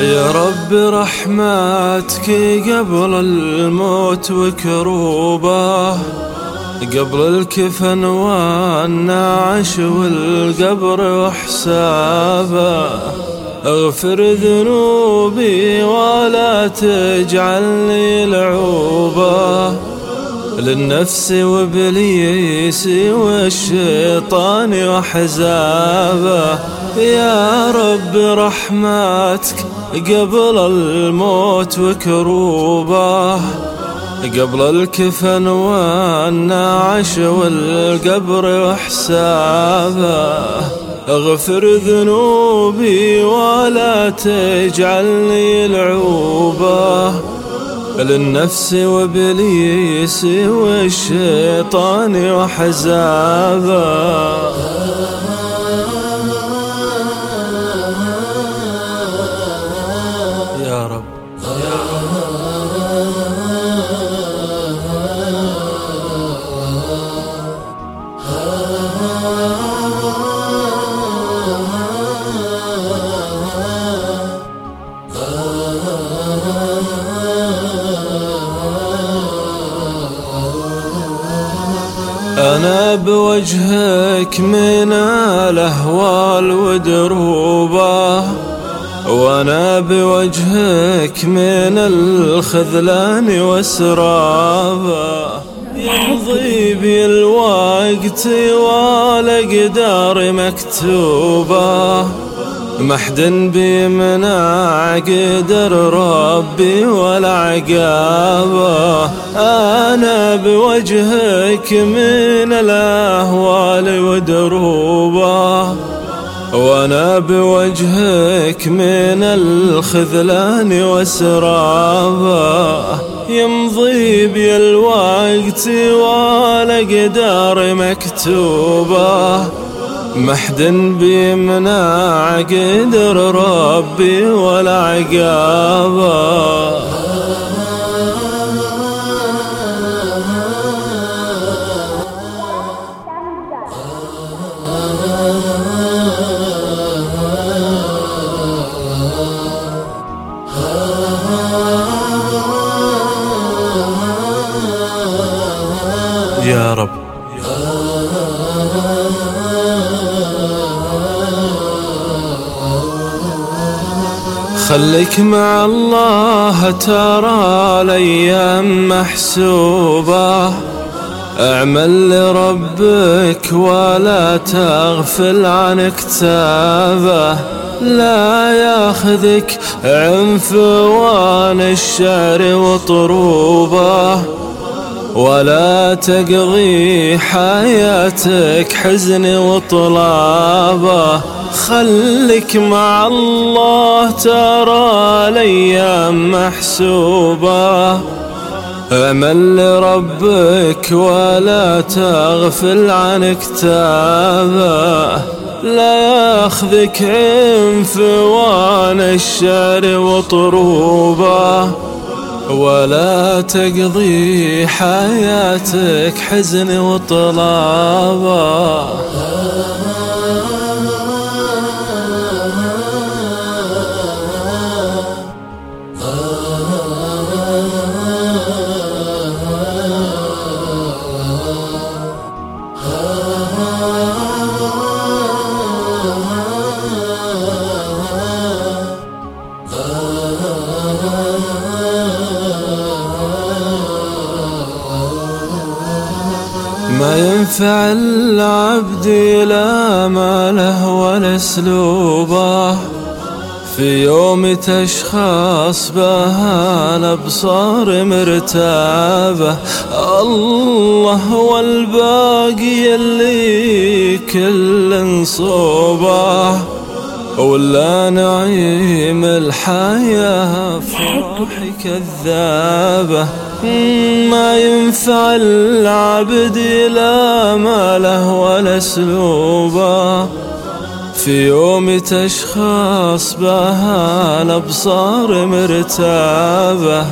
يا رب رحمتك قبل الموت وكروبه قبل الكفن والنعش والقبر وحسابه. اغفر ذنوبي ولا تجعلني لعوبه. للنفس وإبليس والشيطان وحزابه يا رب رحمتك قبل الموت وكروبه. قبل الكفن والنعش والقبر وحسابه اغفر ذنوبي ولا تجعلني العوبة للنفس وإبليس والشيطان وحزابه. أنا بوجهك من الأهوال ودروبه وأنا بوجهك من الخذلان وسرابه. يمضي بي الوقت والأقدار مكتوبة. محد بيمنع قدر ربي ولا عقابه. أنا بوجهك من الأهوال ودروبه وأنا بوجهك من الخذلان وسرابه. يمضي بي الوقت والأقدار مكتوبه. محد بيمنع قدر ربي ولا عقابه. يا رب. خليك مع الله ترى الأيام محسوبة. اعمل لربك ولا تغفل عن كتابه. لا ياخذك عنفوان الشعر وطروبه. ولا تقضي حياتك حزن وطلابة. خلك مع الله ترى الأيام محسوبة. اعمل لربك ولا تغفل عن كتابه. لا ياخذك عنفوان الشعر وطروبه. ولا تقضي حياتك حزن وطلابه ما ينفع العبد لا ماله ولا اسلوبه. في يوم تشخص بها الأبصار مرتابة. الله هو الباقي اللي كل صوبه ولا نعيم الحياة فرح كذابة ما ينفع العبد لا ماله ولا أسلوبه. في يوم تشخص بها الأبصار مرتابة.